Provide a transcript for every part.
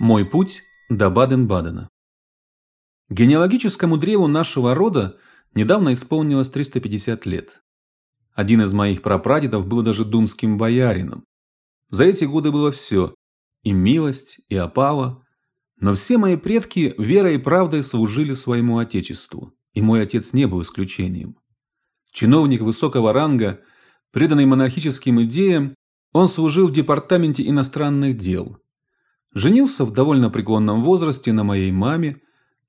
Мой путь до Баден-Бадена. Генеалогическому древу нашего рода недавно исполнилось 350 лет. Один из моих прапрадедов был даже думским боярином. За эти годы было все – и милость, и опала. Но все мои предки верой и правдой служили своему отечеству, и мой отец не был исключением. Чиновник высокого ранга, преданный монархическим идеям, он служил в департаменте иностранных дел. Женился в довольно преклонном возрасте на моей маме.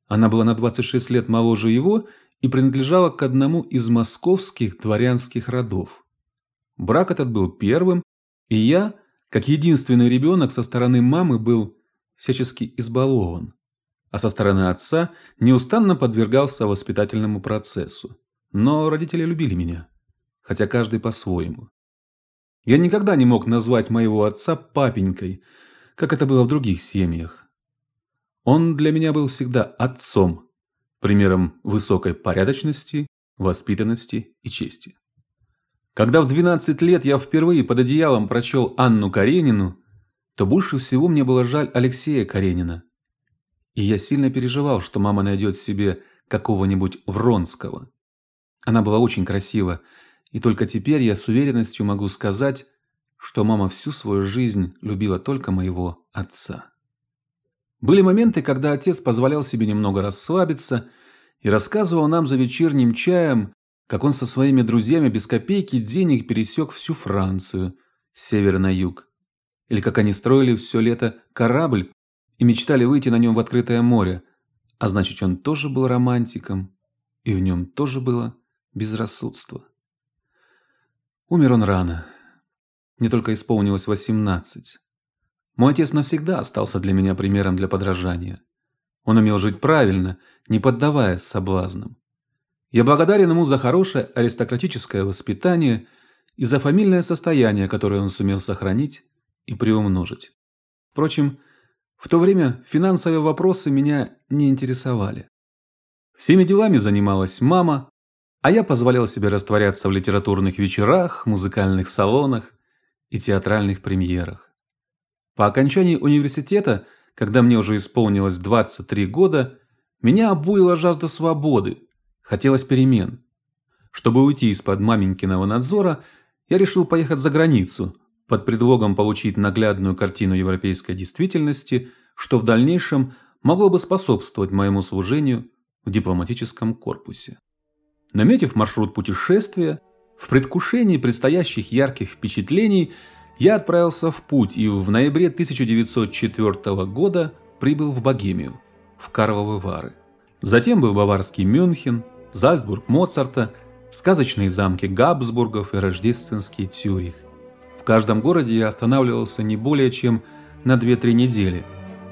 Она была на 26 лет моложе его и принадлежала к одному из московских дворянских родов. Брак этот был первым, и я, как единственный ребенок со стороны мамы, был всячески избалован, а со стороны отца неустанно подвергался воспитательному процессу. Но родители любили меня, хотя каждый по-своему. Я никогда не мог назвать моего отца папенькой, как это было в других семьях. Он для меня был всегда отцом, примером высокой порядочности, воспитанности и чести. Когда в 12 лет я впервые под одеялом прочел Анну Каренину, то больше всего мне было жаль Алексея Каренина. И я сильно переживал, что мама найдет себе какого-нибудь Вронского. Она была очень красива, и только теперь я с уверенностью могу сказать, что мама всю свою жизнь любила только моего отца. Были моменты, когда отец позволял себе немного расслабиться и рассказывал нам за вечерним чаем, как он со своими друзьями без копейки денег пересек всю Францию с севера на юг, или как они строили все лето корабль и мечтали выйти на нем в открытое море, а значит, он тоже был романтиком, и в нем тоже было безрассудство. Умер он рано. Мне только исполнилось восемнадцать. Мой отец навсегда остался для меня примером для подражания. Он умел жить правильно, не поддаваясь соблазнам. Я благодарен ему за хорошее аристократическое воспитание и за фамильное состояние, которое он сумел сохранить и приумножить. Впрочем, в то время финансовые вопросы меня не интересовали. Всеми делами занималась мама, а я позволял себе растворяться в литературных вечерах, музыкальных салонах и театральных премьерах. По окончании университета, когда мне уже исполнилось 23 года, меня обуяла жажда свободы, хотелось перемен. Чтобы уйти из-под маменькиного надзора, я решил поехать за границу под предлогом получить наглядную картину европейской действительности, что в дальнейшем могло бы способствовать моему служению в дипломатическом корпусе. Наметив маршрут путешествия, в предвкушении предстоящих ярких впечатлений, я отправился в путь и в ноябре 1904 года прибыл в Богемию, в Карловы Вары. Затем был баварский Мюнхен, Зальцбург Моцарта, сказочные замки Габсбургов и рождественский Цюрих. В каждом городе я останавливался не более чем на 2-3 недели.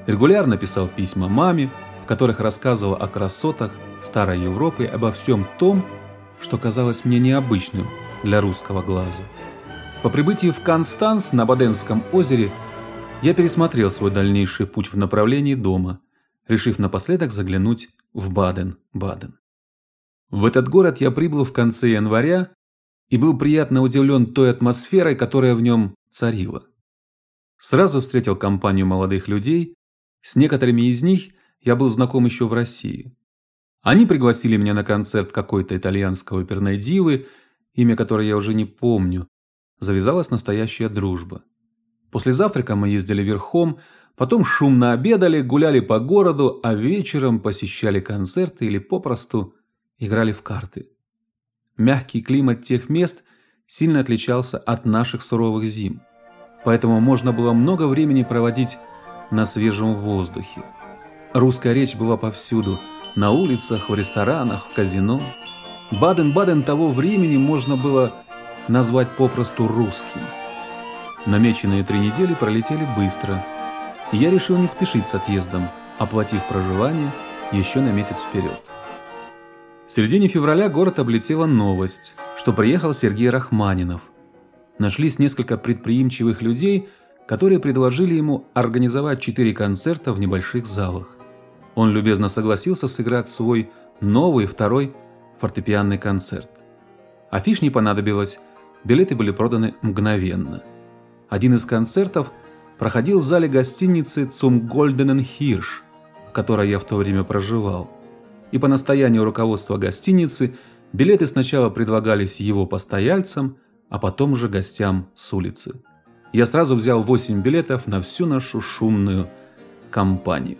Регулярно писал письма маме, в которых рассказывал о красотах старой Европы, обо всем том, что казалось мне необычным для русского глаза. По прибытии в Констанс на Баденском озере я пересмотрел свой дальнейший путь в направлении дома, решив напоследок заглянуть в Баден-Баден. В этот город я прибыл в конце января и был приятно удивлен той атмосферой, которая в нем царила. Сразу встретил компанию молодых людей, с некоторыми из них я был знаком еще в России. Они пригласили меня на концерт какой-то итальянской оперной дивы, имя которой я уже не помню. Завязалась настоящая дружба. После завтрака мы ездили верхом, потом шумно обедали, гуляли по городу, а вечером посещали концерты или попросту играли в карты. Мягкий климат тех мест сильно отличался от наших суровых зим, поэтому можно было много времени проводить на свежем воздухе. Русская речь была повсюду – на улицах, в ресторанах, в казино. Баден-Баден того времени можно было назвать попросту русским. Намеченные три недели пролетели быстро, я решил не спешить с отъездом, оплатив проживание еще на месяц вперед. В середине февраля город облетела новость, что приехал Сергей Рахманинов. Нашлись несколько предприимчивых людей, которые предложили ему организовать четыре концерта в небольших залах. Он любезно согласился сыграть свой новый второй фортепианный концерт. Афиш не понадобилось, билеты были проданы мгновенно. Один из концертов проходил в зале гостиницы «Zum Goldenen Hirsch», в которой я в то время проживал. И по настоянию руководства гостиницы билеты сначала предлагались его постояльцам, а потом уже гостям с улицы. Я сразу взял 8 билетов на всю нашу шумную компанию.